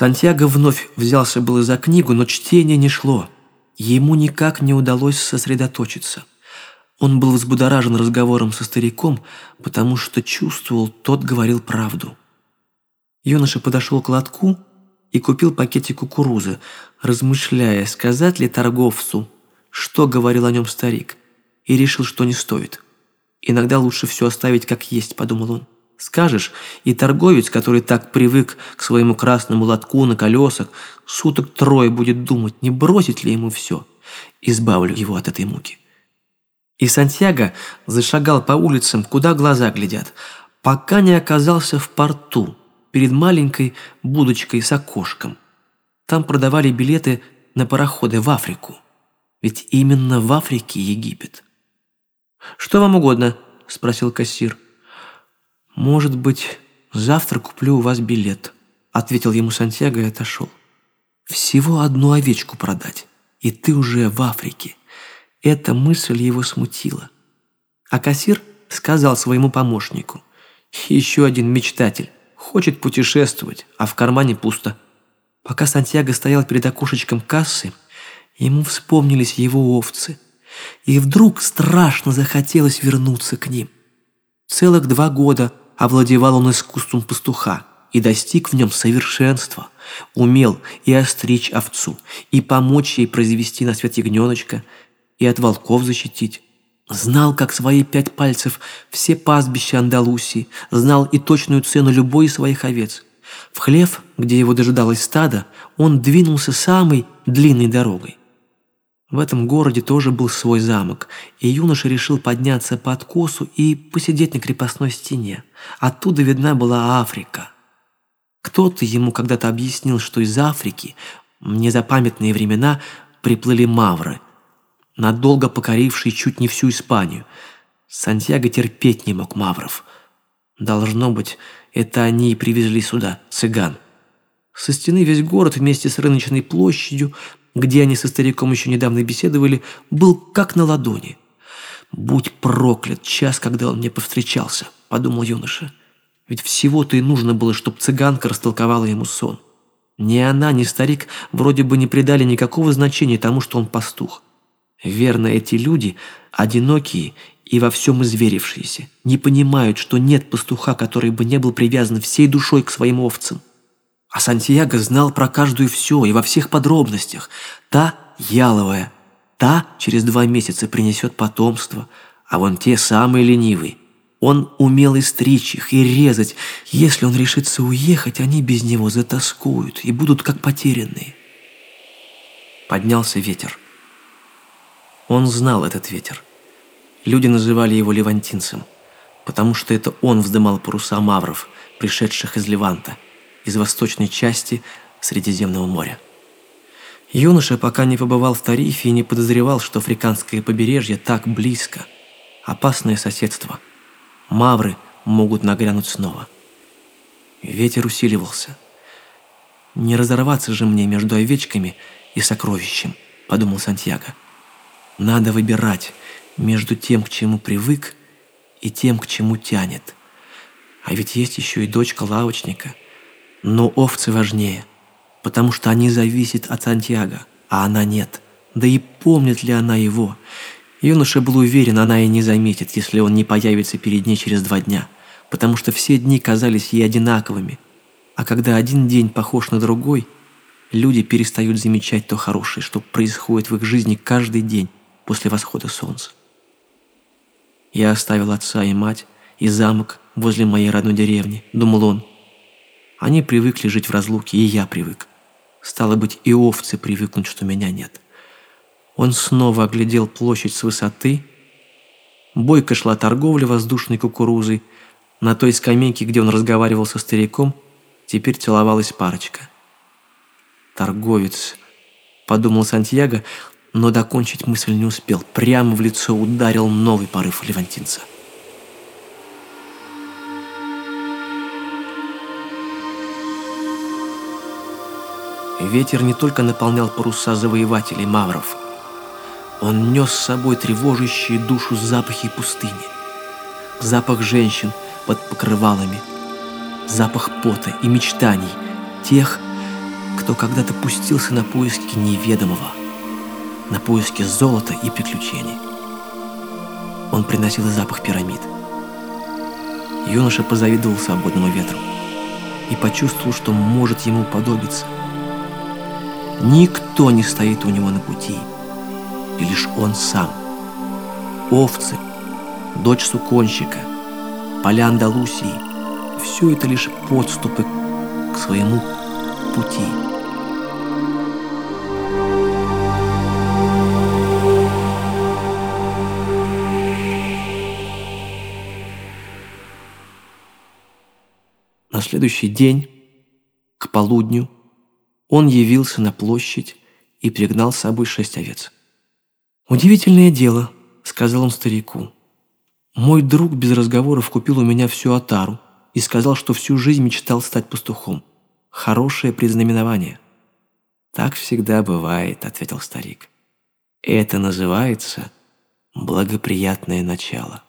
Сантьяго вновь взялся было за книгу, но чтение не шло. Ему никак не удалось сосредоточиться. Он был взбудоражен разговором со стариком, потому что чувствовал, тот говорил правду. Юноша подошел к лотку и купил пакетик кукурузы, размышляя, сказать ли торговцу, что говорил о нем старик, и решил, что не стоит. «Иногда лучше все оставить как есть», — подумал он. Скажешь, и торговец, который так привык к своему красному лотку на колесах, суток трое будет думать, не бросить ли ему все. Избавлю его от этой муки. И Сантьяго зашагал по улицам, куда глаза глядят, пока не оказался в порту, перед маленькой будочкой с окошком. Там продавали билеты на пароходы в Африку. Ведь именно в Африке Египет. «Что вам угодно?» – спросил кассир. «Может быть, завтра куплю у вас билет», — ответил ему Сантьяго и отошел. «Всего одну овечку продать, и ты уже в Африке». Эта мысль его смутила. А кассир сказал своему помощнику, «Еще один мечтатель, хочет путешествовать, а в кармане пусто». Пока Сантьяго стоял перед окошечком кассы, ему вспомнились его овцы, и вдруг страшно захотелось вернуться к ним. Целых два года овладевал он искусством пастуха и достиг в нем совершенства, умел и остричь овцу, и помочь ей произвести на свет ягненочка, и от волков защитить. Знал, как свои пять пальцев, все пастбища Андалусии, знал и точную цену любой из своих овец. В хлев, где его дожидалось стадо, он двинулся самой длинной дорогой. В этом городе тоже был свой замок, и юноша решил подняться по откосу и посидеть на крепостной стене. Оттуда видна была Африка. Кто-то ему когда-то объяснил, что из Африки в незапамятные времена приплыли мавры, надолго покорившие чуть не всю Испанию. Сантьяго терпеть не мог мавров. Должно быть, это они и привезли сюда цыган. Со стены весь город вместе с рыночной площадью где они со стариком еще недавно беседовали, был как на ладони. «Будь проклят час, когда он мне повстречался», — подумал юноша. Ведь всего-то и нужно было, чтобы цыганка растолковала ему сон. Ни она, ни старик вроде бы не придали никакого значения тому, что он пастух. Верно, эти люди, одинокие и во всем изверившиеся, не понимают, что нет пастуха, который бы не был привязан всей душой к своим овцам. А Сантьяго знал про каждую все и во всех подробностях. Та яловая, та через два месяца принесет потомство, а вон те самые ленивые. Он умел и стричь их, и резать. Если он решится уехать, они без него затаскуют и будут как потерянные. Поднялся ветер. Он знал этот ветер. Люди называли его левантинцем, потому что это он вздымал паруса мавров, пришедших из Леванта – из восточной части Средиземного моря. Юноша пока не побывал в Тарифе и не подозревал, что африканское побережье так близко. Опасное соседство. Мавры могут нагрянуть снова. Ветер усиливался. «Не разорваться же мне между овечками и сокровищем», — подумал Сантьяго. «Надо выбирать между тем, к чему привык, и тем, к чему тянет. А ведь есть еще и дочка лавочника — но овцы важнее, потому что они зависят от Сантьяго, а она нет. Да и помнит ли она его? Юноша был уверен, она и не заметит, если он не появится перед ней через два дня, потому что все дни казались ей одинаковыми. А когда один день похож на другой, люди перестают замечать то хорошее, что происходит в их жизни каждый день после восхода солнца. Я оставил отца и мать и замок возле моей родной деревни, думал он, они привыкли жить в разлуке, и я привык. Стало быть, и овцы привыкнут, что меня нет. Он снова оглядел площадь с высоты. Бойко шла торговля воздушной кукурузой. На той скамейке, где он разговаривал со стариком, теперь целовалась парочка. «Торговец», — подумал Сантьяго, но докончить мысль не успел. Прямо в лицо ударил новый порыв левантинца. Ветер не только наполнял паруса завоевателей мавров. Он нес с собой тревожащие душу запахи пустыни. Запах женщин под покрывалами. Запах пота и мечтаний. Тех, кто когда-то пустился на поиски неведомого, на поиски золота и приключений. Он приносил запах пирамид. Юноша позавидовал свободному ветру и почувствовал, что может ему подобиться. Никто не стоит у него на пути, и лишь он сам. Овцы, дочь суконщика, поля Андалусии – все это лишь подступы к своему пути. На следующий день, к полудню, он явился на площадь и пригнал с собой шесть овец. «Удивительное дело», — сказал он старику. «Мой друг без разговоров купил у меня всю отару и сказал, что всю жизнь мечтал стать пастухом. Хорошее предзнаменование». «Так всегда бывает», — ответил старик. «Это называется благоприятное начало.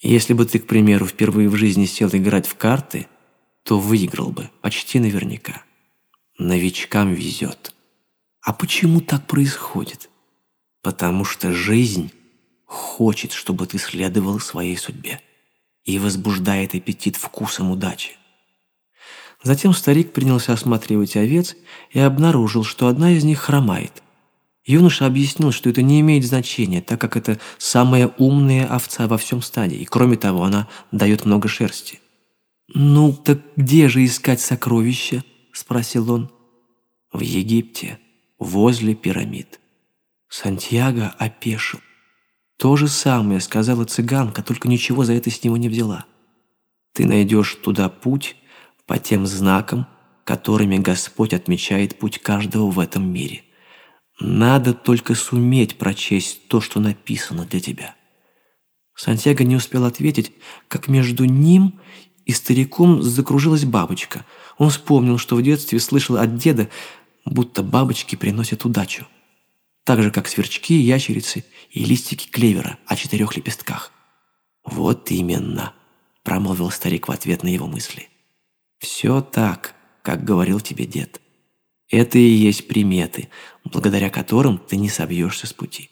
Если бы ты, к примеру, впервые в жизни сел играть в карты, то выиграл бы, почти наверняка. Новичкам везет. А почему так происходит? Потому что жизнь хочет, чтобы ты следовал своей судьбе и возбуждает аппетит вкусом удачи. Затем старик принялся осматривать овец и обнаружил, что одна из них хромает. Юноша объяснил, что это не имеет значения, так как это самая умная овца во всем стаде, и кроме того, она дает много шерсти. «Ну, так где же искать сокровища?» – спросил он. «В Египте, возле пирамид». Сантьяго опешил. То же самое сказала цыганка, только ничего за это с него не взяла. «Ты найдешь туда путь по тем знакам, которыми Господь отмечает путь каждого в этом мире. Надо только суметь прочесть то, что написано для тебя». Сантьяго не успел ответить, как между ним и стариком закружилась бабочка. Он вспомнил, что в детстве слышал от деда, будто бабочки приносят удачу. Так же, как сверчки, ящерицы и листики клевера о четырех лепестках. «Вот именно», — промолвил старик в ответ на его мысли. «Все так, как говорил тебе дед. Это и есть приметы, благодаря которым ты не собьешься с пути».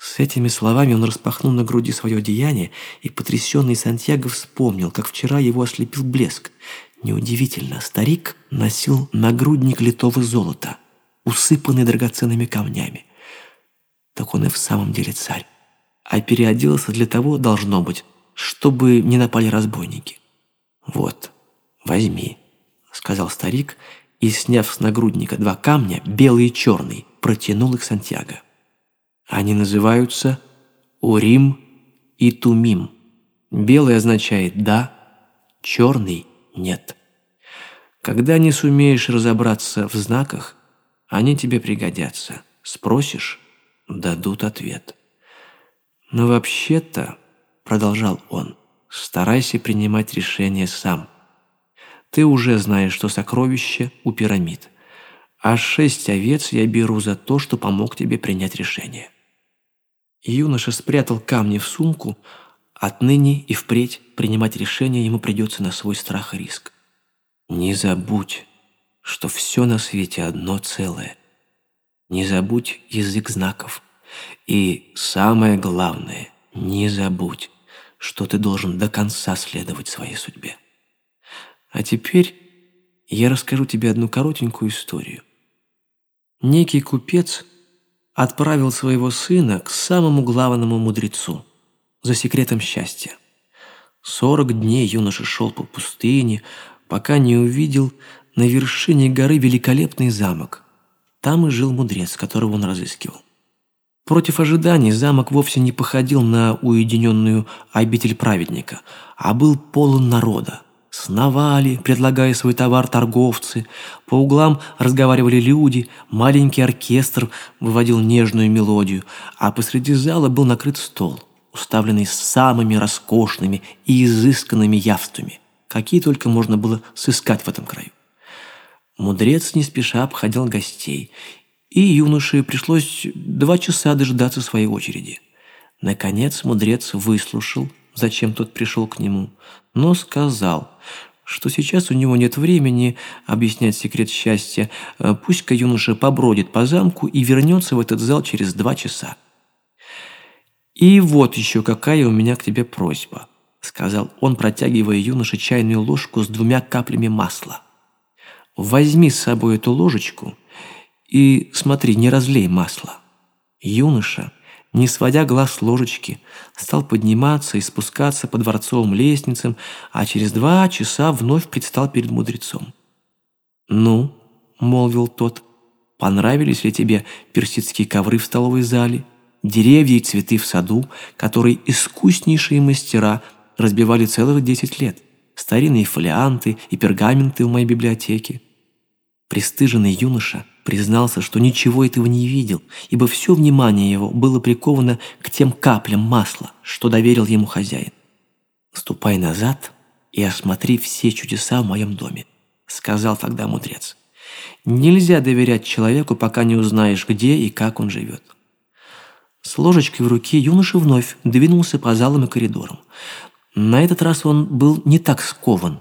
С этими словами он распахнул на груди свое одеяние, и потрясенный Сантьяго вспомнил, как вчера его ослепил блеск. Неудивительно, старик носил нагрудник литого золота, усыпанный драгоценными камнями. Так он и в самом деле царь. А переоделся для того, должно быть, чтобы не напали разбойники. «Вот, возьми», — сказал старик, и, сняв с нагрудника два камня, белый и черный, протянул их Сантьяго. Они называются Урим и Тумим. Белый означает «да», черный – «нет». Когда не сумеешь разобраться в знаках, они тебе пригодятся. Спросишь – дадут ответ. Но вообще-то, продолжал он, старайся принимать решение сам. Ты уже знаешь, что сокровище у пирамид, а шесть овец я беру за то, что помог тебе принять решение. Юноша спрятал камни в сумку. Отныне и впредь принимать решения ему придется на свой страх и риск. Не забудь, что все на свете одно целое. Не забудь язык знаков. И самое главное, не забудь, что ты должен до конца следовать своей судьбе. А теперь я расскажу тебе одну коротенькую историю. Некий купец – отправил своего сына к самому главному мудрецу за секретом счастья. Сорок дней юноша шел по пустыне, пока не увидел на вершине горы великолепный замок. Там и жил мудрец, которого он разыскивал. Против ожиданий замок вовсе не походил на уединенную обитель праведника, а был полон народа. Сновали, предлагая свой товар торговцы, по углам разговаривали люди, маленький оркестр выводил нежную мелодию, а посреди зала был накрыт стол, уставленный самыми роскошными и изысканными явствами, какие только можно было сыскать в этом краю. Мудрец не спеша обходил гостей, и юноше пришлось два часа дожидаться своей очереди. Наконец мудрец выслушал, зачем тот пришел к нему, но сказал, что сейчас у него нет времени объяснять секрет счастья. Э, пусть-ка юноша побродит по замку и вернется в этот зал через два часа. «И вот еще какая у меня к тебе просьба», — сказал он, протягивая юноше чайную ложку с двумя каплями масла. «Возьми с собой эту ложечку и смотри, не разлей масло». Юноша не сводя глаз с ложечки, стал подниматься и спускаться по дворцовым лестницам, а через два часа вновь предстал перед мудрецом. «Ну», — молвил тот, — «понравились ли тебе персидские ковры в столовой зале, деревья и цветы в саду, которые искуснейшие мастера разбивали целых десять лет, старинные фолианты и пергаменты в моей библиотеке?» Престыженный юноша признался, что ничего этого не видел, ибо все внимание его было приковано к тем каплям масла, что доверил ему хозяин. «Ступай назад и осмотри все чудеса в моем доме», — сказал тогда мудрец. «Нельзя доверять человеку, пока не узнаешь, где и как он живет». С ложечкой в руке юноша вновь двинулся по залам и коридорам. На этот раз он был не так скован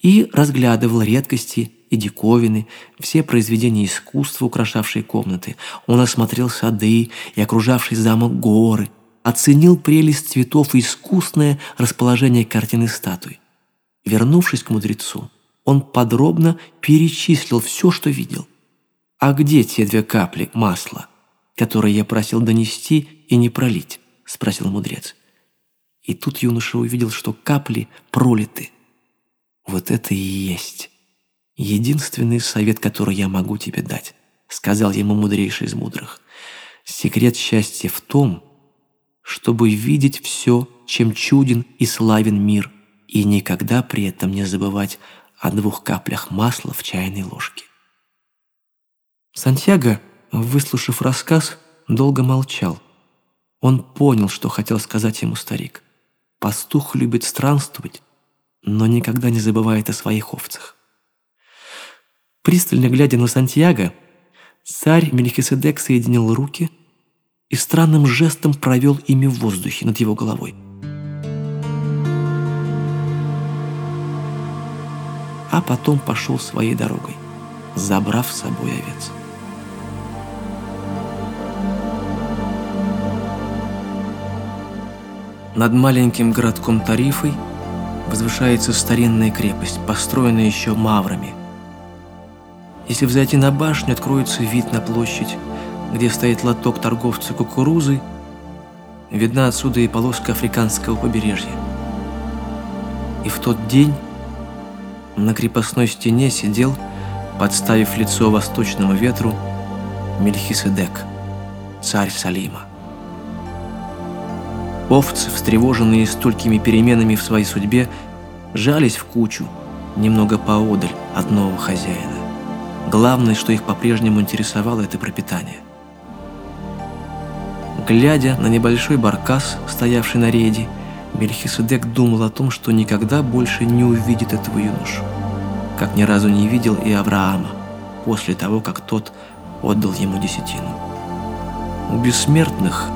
и разглядывал редкости и диковины, все произведения искусства, украшавшие комнаты. Он осмотрел сады и окружавший замок горы, оценил прелесть цветов и искусное расположение картины статуй. Вернувшись к мудрецу, он подробно перечислил все, что видел. «А где те две капли масла, которые я просил донести и не пролить?» – спросил мудрец. И тут юноша увидел, что капли пролиты. Вот это и есть «Единственный совет, который я могу тебе дать», — сказал ему мудрейший из мудрых. «Секрет счастья в том, чтобы видеть все, чем чуден и славен мир, и никогда при этом не забывать о двух каплях масла в чайной ложке». Сантьяго, выслушав рассказ, долго молчал. Он понял, что хотел сказать ему старик. Пастух любит странствовать, но никогда не забывает о своих овцах. Пристально глядя на Сантьяго, царь Мелихиседек соединил руки и странным жестом провел ими в воздухе над его головой. А потом пошел своей дорогой, забрав с собой овец. Над маленьким городком Тарифой возвышается старинная крепость, построенная еще маврами – если взойти на башню, откроется вид на площадь, где стоит лоток торговца кукурузы. Видна отсюда и полоска африканского побережья. И в тот день на крепостной стене сидел, подставив лицо восточному ветру, Мельхиседек, царь Салима. Овцы, встревоженные столькими переменами в своей судьбе, жались в кучу, немного поодаль от нового хозяина. Главное, что их по-прежнему интересовало, это пропитание. Глядя на небольшой баркас, стоявший на рейде, Мельхиседек думал о том, что никогда больше не увидит этого юношу, как ни разу не видел и Авраама, после того, как тот отдал ему десятину. У бессмертных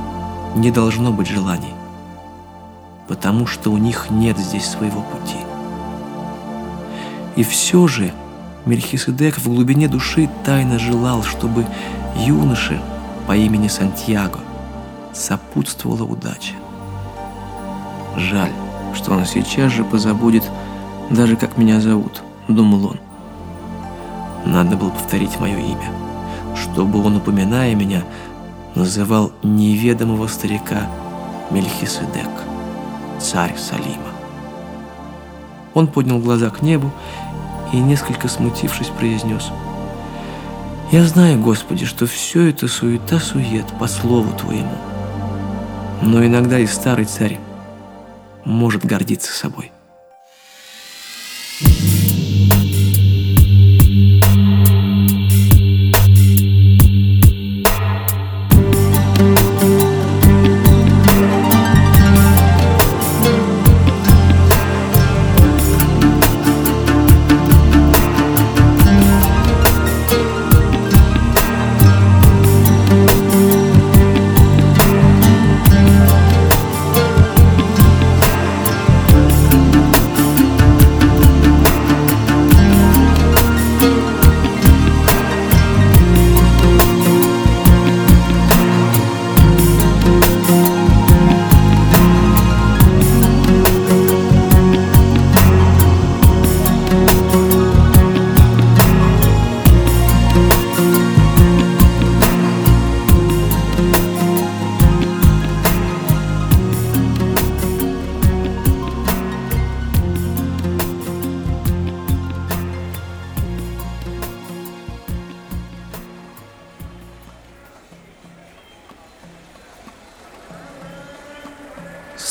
не должно быть желаний, потому что у них нет здесь своего пути. И все же Мельхиседек в глубине души тайно желал, чтобы юноше по имени Сантьяго сопутствовала удача. Жаль, что он сейчас же позабудет даже как меня зовут, думал он. Надо было повторить мое имя, чтобы он, упоминая меня, называл неведомого старика Мельхиседек, царь Салима. Он поднял глаза к небу и, несколько смутившись, произнес «Я знаю, Господи, что все это суета-сует по слову Твоему, но иногда и старый царь может гордиться собой».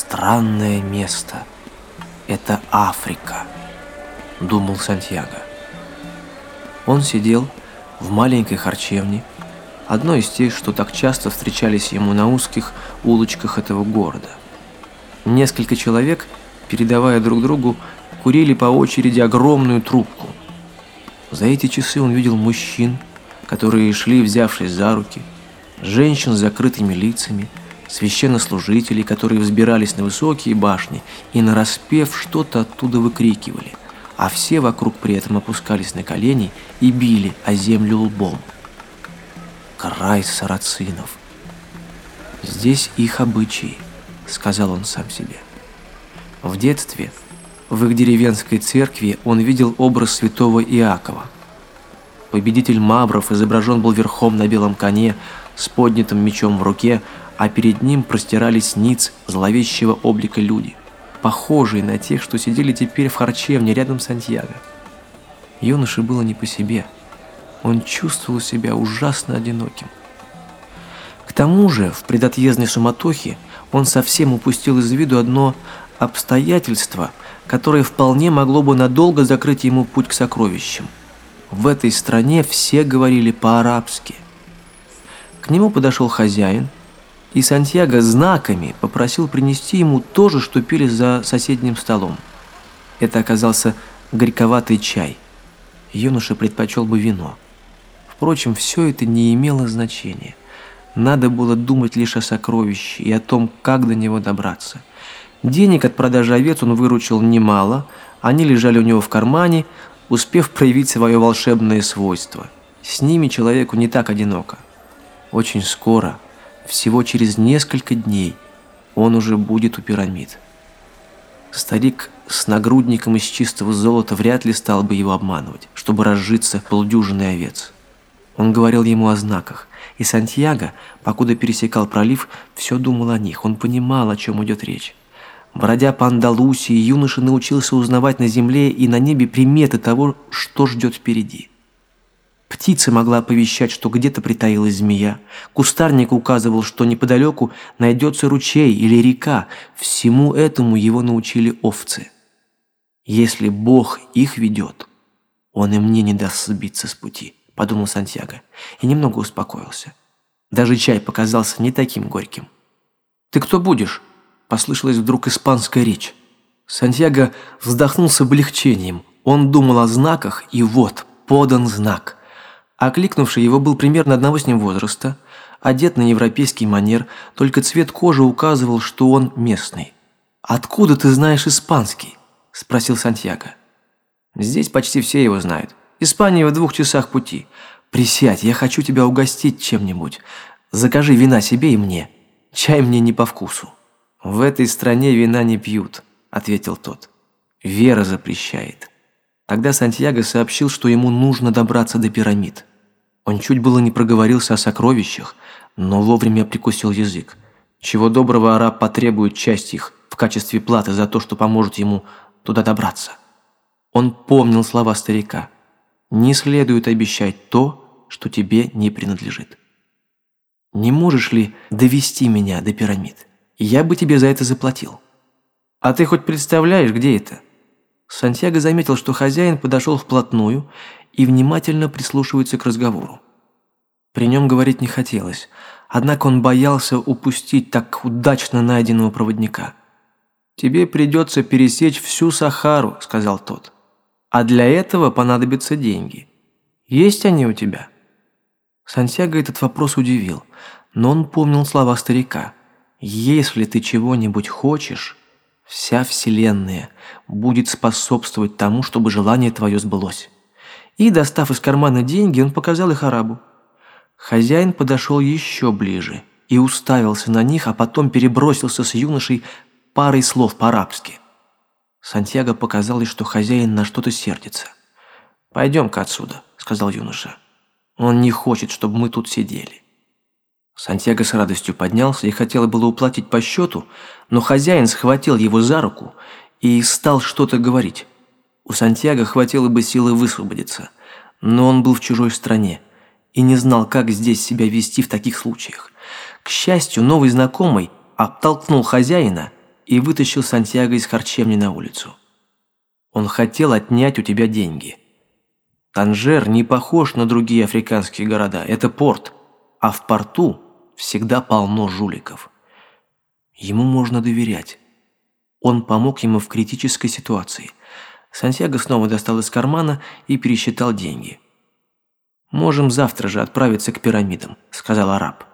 Странное место. Это Африка, думал Сантьяго. Он сидел в маленькой харчевне, одной из тех, что так часто встречались ему на узких улочках этого города. Несколько человек, передавая друг другу, курили по очереди огромную трубку. За эти часы он видел мужчин, которые шли, взявшись за руки, женщин с закрытыми лицами, священнослужителей, которые взбирались на высокие башни и нараспев что-то оттуда выкрикивали, а все вокруг при этом опускались на колени и били о землю лбом. Край сарацинов. Здесь их обычаи, сказал он сам себе. В детстве в их деревенской церкви он видел образ святого Иакова. Победитель Мавров изображен был верхом на белом коне с поднятым мечом в руке, а перед ним простирались ниц зловещего облика люди, похожие на тех, что сидели теперь в харчевне рядом с Сантьяго. Юноше было не по себе. Он чувствовал себя ужасно одиноким. К тому же, в предотъездной суматохе он совсем упустил из виду одно обстоятельство, которое вполне могло бы надолго закрыть ему путь к сокровищам. В этой стране все говорили по-арабски. К нему подошел хозяин, и Сантьяго знаками попросил принести ему то же, что пили за соседним столом. Это оказался горьковатый чай. Юноша предпочел бы вино. Впрочем, все это не имело значения. Надо было думать лишь о сокровище и о том, как до него добраться. Денег от продажи овец он выручил немало, они лежали у него в кармане, успев проявить свое волшебное свойство. С ними человеку не так одиноко. Очень скоро – всего через несколько дней он уже будет у пирамид. Старик с нагрудником из чистого золота вряд ли стал бы его обманывать, чтобы разжиться полдюжиной овец. Он говорил ему о знаках, и Сантьяго, покуда пересекал пролив, все думал о них. Он понимал, о чем идет речь. Бродя по Андалусии, юноша научился узнавать на земле и на небе приметы того, что ждет впереди. Птица могла оповещать, что где-то притаилась змея. Кустарник указывал, что неподалеку найдется ручей или река. Всему этому его научили овцы. Если Бог их ведет, он и мне не даст сбиться с пути, подумал Сантьяго и немного успокоился. Даже чай показался не таким горьким. «Ты кто будешь?» – послышалась вдруг испанская речь. Сантьяго вздохнул с облегчением. Он думал о знаках, и вот, подан знак. Окликнувший его был примерно одного с ним возраста, одет на европейский манер, только цвет кожи указывал, что он местный. «Откуда ты знаешь испанский?» – спросил Сантьяго. «Здесь почти все его знают. Испания в двух часах пути. Присядь, я хочу тебя угостить чем-нибудь. Закажи вина себе и мне. Чай мне не по вкусу». «В этой стране вина не пьют», – ответил тот. «Вера запрещает». Тогда Сантьяго сообщил, что ему нужно добраться до пирамид. Он чуть было не проговорился о сокровищах, но вовремя прикусил язык. Чего доброго араб потребует часть их в качестве платы за то, что поможет ему туда добраться. Он помнил слова старика. «Не следует обещать то, что тебе не принадлежит». «Не можешь ли довести меня до пирамид? Я бы тебе за это заплатил». «А ты хоть представляешь, где это?» Сантьяго заметил, что хозяин подошел вплотную и внимательно прислушивается к разговору. При нем говорить не хотелось, однако он боялся упустить так удачно найденного проводника. «Тебе придется пересечь всю Сахару», – сказал тот. «А для этого понадобятся деньги. Есть они у тебя?» Сантьяго этот вопрос удивил, но он помнил слова старика. «Если ты чего-нибудь хочешь, Вся Вселенная будет способствовать тому, чтобы желание твое сбылось. И, достав из кармана деньги, он показал их арабу. Хозяин подошел еще ближе и уставился на них, а потом перебросился с юношей парой слов по-арабски. Сантьяго показалось, что хозяин на что-то сердится. «Пойдем-ка отсюда», — сказал юноша. «Он не хочет, чтобы мы тут сидели». Сантьяго с радостью поднялся и хотел было уплатить по счету, но хозяин схватил его за руку и стал что-то говорить. У Сантьяго хватило бы силы высвободиться, но он был в чужой стране и не знал, как здесь себя вести в таких случаях. К счастью, новый знакомый оттолкнул хозяина и вытащил Сантьяго из харчевни на улицу. Он хотел отнять у тебя деньги. Танжер не похож на другие африканские города. Это порт. А в порту всегда полно жуликов. Ему можно доверять. Он помог ему в критической ситуации. Сантьяго снова достал из кармана и пересчитал деньги. «Можем завтра же отправиться к пирамидам», – сказал араб.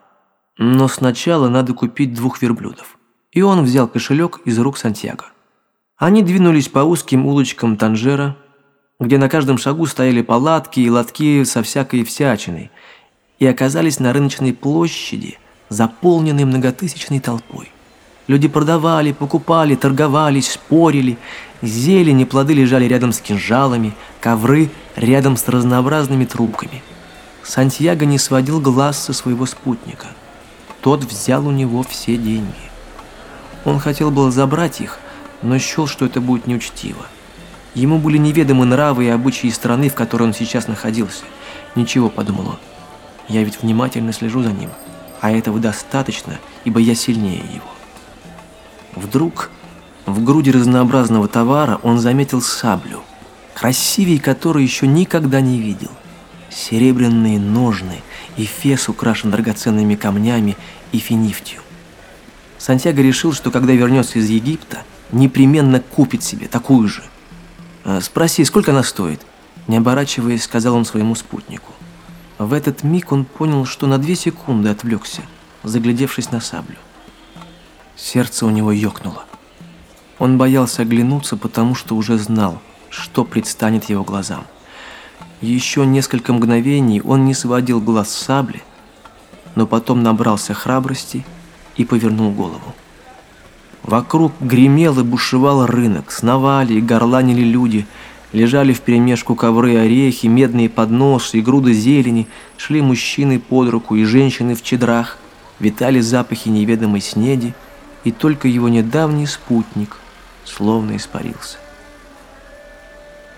«Но сначала надо купить двух верблюдов». И он взял кошелек из рук Сантьяго. Они двинулись по узким улочкам Танжера, где на каждом шагу стояли палатки и лотки со всякой всячиной, и оказались на рыночной площади, заполненной многотысячной толпой. Люди продавали, покупали, торговались, спорили. Зелень и плоды лежали рядом с кинжалами, ковры рядом с разнообразными трубками. Сантьяго не сводил глаз со своего спутника. Тот взял у него все деньги. Он хотел было забрать их, но счел, что это будет неучтиво. Ему были неведомы нравы и обычаи страны, в которой он сейчас находился. «Ничего», — подумал он, — «я ведь внимательно слежу за ним, а этого достаточно, ибо я сильнее его». Вдруг в груди разнообразного товара он заметил саблю, красивей которой еще никогда не видел. Серебряные ножны и фес украшен драгоценными камнями и финифтью. Сантьяго решил, что когда вернется из Египта, непременно купит себе такую же. «А, «Спроси, сколько она стоит?» Не оборачиваясь, сказал он своему спутнику. В этот миг он понял, что на две секунды отвлекся, заглядевшись на саблю. Сердце у него ёкнуло. Он боялся оглянуться, потому что уже знал, что предстанет его глазам. Еще несколько мгновений он не сводил глаз с сабли, но потом набрался храбрости и повернул голову. Вокруг гремел и бушевал рынок, сновали и горланили люди, лежали вперемешку ковры, орехи, медные подносы и груды зелени, шли мужчины под руку и женщины в чедрах, витали запахи неведомой снеди, и только его недавний спутник словно испарился.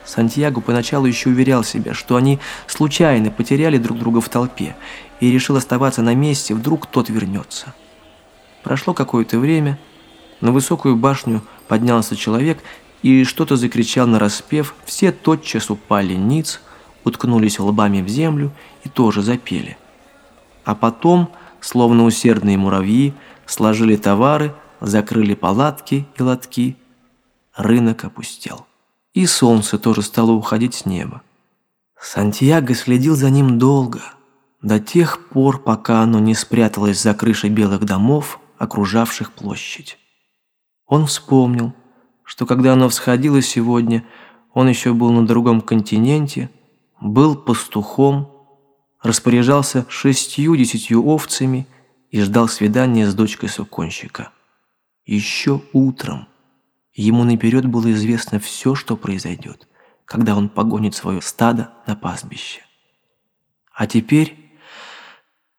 Сантьяго поначалу еще уверял себя, что они случайно потеряли друг друга в толпе, и решил оставаться на месте, вдруг тот вернется. Прошло какое-то время, на высокую башню поднялся человек и что-то закричал на распев, все тотчас упали ниц, уткнулись лбами в землю и тоже запели. А потом, словно усердные муравьи, сложили товары, закрыли палатки и лотки. Рынок опустел. И солнце тоже стало уходить с неба. Сантьяго следил за ним долго, до тех пор, пока оно не спряталось за крышей белых домов, окружавших площадь. Он вспомнил, что когда оно всходило сегодня, он еще был на другом континенте, был пастухом, распоряжался шестью-десятью овцами и ждал свидания с дочкой суконщика. Еще утром ему наперед было известно все, что произойдет, когда он погонит свое стадо на пастбище. А теперь,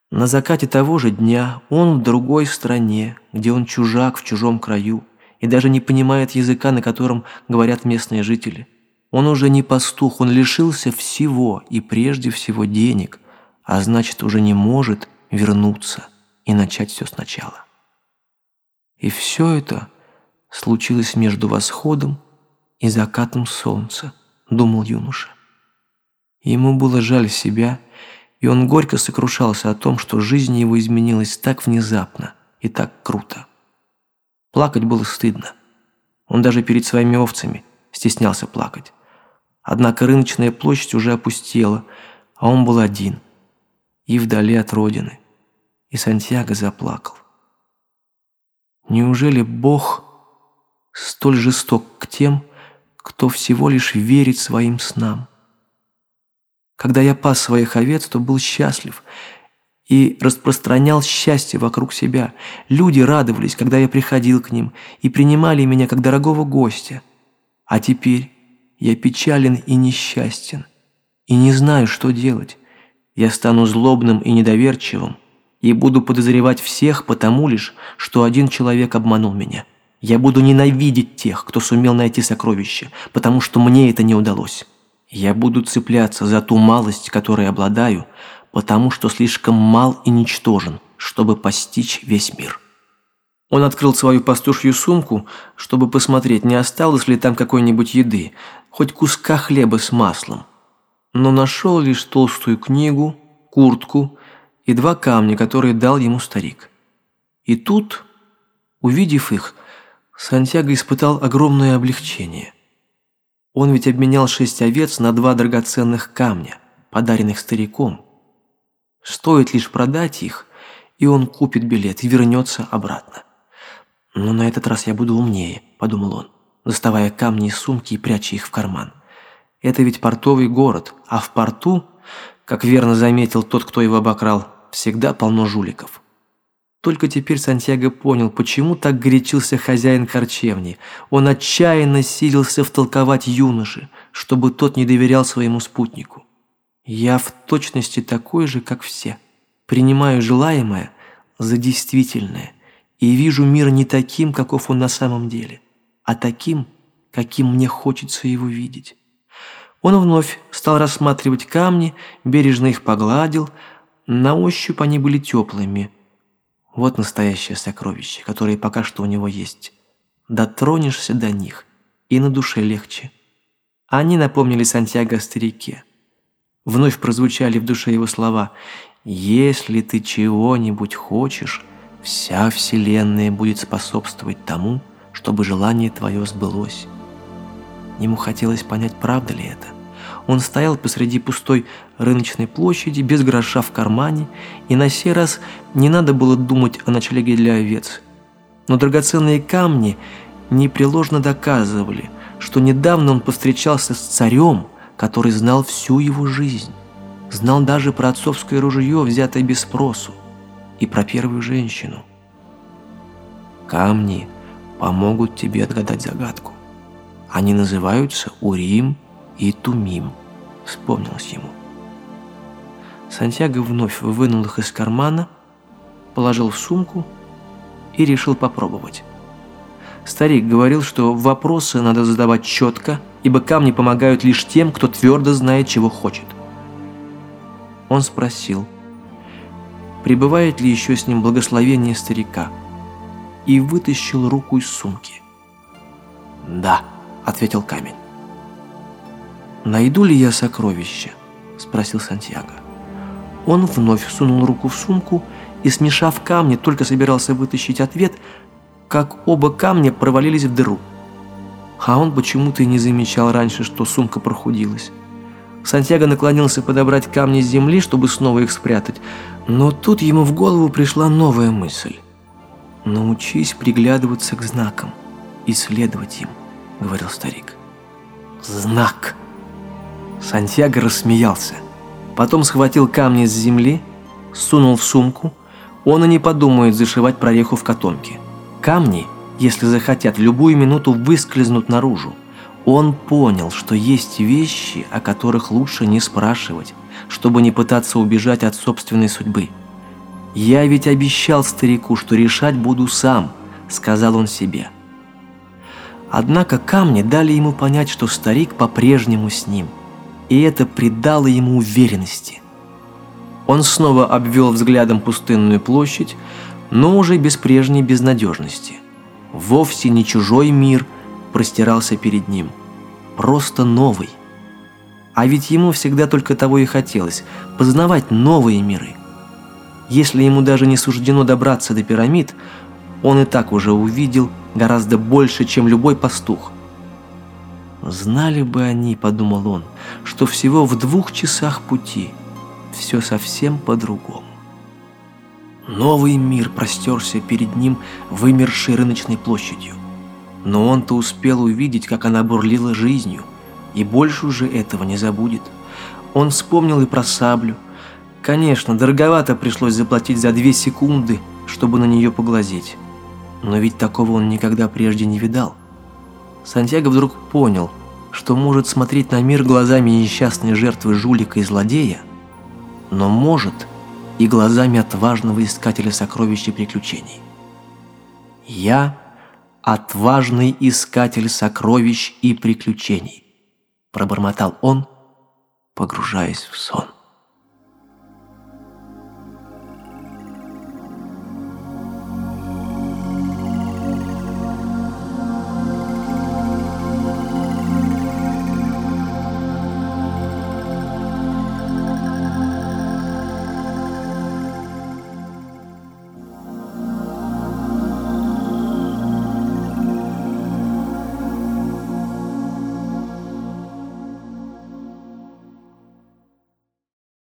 на закате того же дня, он в другой стране, где он чужак в чужом краю и даже не понимает языка, на котором говорят местные жители. Он уже не пастух, он лишился всего и прежде всего денег, а значит уже не может вернуться и начать все сначала. И все это случилось между восходом и закатом солнца, думал юноша. Ему было жаль себя, и он горько сокрушался о том, что жизнь его изменилась так внезапно и так круто. Плакать было стыдно. Он даже перед своими овцами стеснялся плакать. Однако рыночная площадь уже опустела, а он был один и вдали от родины – и Сантьяго заплакал. Неужели Бог столь жесток к тем, кто всего лишь верит своим снам? Когда я пас своих овец, то был счастлив и распространял счастье вокруг себя. Люди радовались, когда я приходил к ним, и принимали меня как дорогого гостя. А теперь я печален и несчастен, и не знаю, что делать. Я стану злобным и недоверчивым, и буду подозревать всех потому лишь, что один человек обманул меня. Я буду ненавидеть тех, кто сумел найти сокровища, потому что мне это не удалось. Я буду цепляться за ту малость, которой обладаю, потому что слишком мал и ничтожен, чтобы постичь весь мир». Он открыл свою пастушью сумку, чтобы посмотреть, не осталось ли там какой-нибудь еды, хоть куска хлеба с маслом. Но нашел лишь толстую книгу, куртку и два камня, которые дал ему старик. И тут, увидев их, Сантьяго испытал огромное облегчение. Он ведь обменял шесть овец на два драгоценных камня, подаренных стариком. Стоит лишь продать их, и он купит билет и вернется обратно. «Но на этот раз я буду умнее», – подумал он, доставая камни из сумки и пряча их в карман. «Это ведь портовый город, а в порту, как верно заметил тот, кто его обокрал, всегда полно жуликов». Только теперь Сантьяго понял, почему так горячился хозяин корчевни. Он отчаянно силился втолковать юноше, чтобы тот не доверял своему спутнику. «Я в точности такой же, как все. Принимаю желаемое за действительное и вижу мир не таким, каков он на самом деле, а таким, каким мне хочется его видеть». Он вновь стал рассматривать камни, бережно их погладил, на ощупь они были теплыми – вот настоящее сокровище, которое пока что у него есть. Дотронешься до них, и на душе легче. Они напомнили Сантьяго старике. Вновь прозвучали в душе его слова «Если ты чего-нибудь хочешь, вся вселенная будет способствовать тому, чтобы желание твое сбылось». Ему хотелось понять, правда ли это. Он стоял посреди пустой рыночной площади, без гроша в кармане, и на сей раз не надо было думать о ночлеге для овец. Но драгоценные камни непреложно доказывали, что недавно он повстречался с царем, который знал всю его жизнь, знал даже про отцовское ружье, взятое без спросу, и про первую женщину. Камни помогут тебе отгадать загадку. Они называются Урим и Тумим, вспомнилось ему. Сантьяго вновь вынул их из кармана, положил в сумку и решил попробовать. Старик говорил, что вопросы надо задавать четко, ибо камни помогают лишь тем, кто твердо знает, чего хочет. Он спросил, пребывает ли еще с ним благословение старика, и вытащил руку из сумки. «Да», — ответил камень. «Найду ли я сокровище?» – спросил Сантьяго. Он вновь сунул руку в сумку и, смешав камни, только собирался вытащить ответ, как оба камня провалились в дыру. А он почему-то и не замечал раньше, что сумка прохудилась. Сантьяго наклонился подобрать камни с земли, чтобы снова их спрятать, но тут ему в голову пришла новая мысль. «Научись приглядываться к знакам, исследовать им», — говорил старик. «Знак!» Сантьяго рассмеялся. Потом схватил камни с земли, сунул в сумку. Он и не подумает зашивать прореху в котомке. Камни, если захотят, в любую минуту выскользнут наружу. Он понял, что есть вещи, о которых лучше не спрашивать, чтобы не пытаться убежать от собственной судьбы. «Я ведь обещал старику, что решать буду сам», — сказал он себе. Однако камни дали ему понять, что старик по-прежнему с ним — и это придало ему уверенности. Он снова обвел взглядом пустынную площадь, но уже без прежней безнадежности. Вовсе не чужой мир простирался перед ним, просто новый. А ведь ему всегда только того и хотелось – познавать новые миры. Если ему даже не суждено добраться до пирамид, он и так уже увидел гораздо больше, чем любой пастух. Знали бы они, подумал он, что всего в двух часах пути все совсем по-другому. Новый мир простерся перед ним вымершей рыночной площадью. Но он-то успел увидеть, как она бурлила жизнью, и больше уже этого не забудет. Он вспомнил и про саблю. Конечно, дороговато пришлось заплатить за две секунды, чтобы на нее поглазеть. Но ведь такого он никогда прежде не видал. Сантьяго вдруг понял, что может смотреть на мир глазами несчастной жертвы жулика и злодея, но может и глазами отважного искателя сокровищ и приключений. «Я – отважный искатель сокровищ и приключений», – пробормотал он, погружаясь в сон.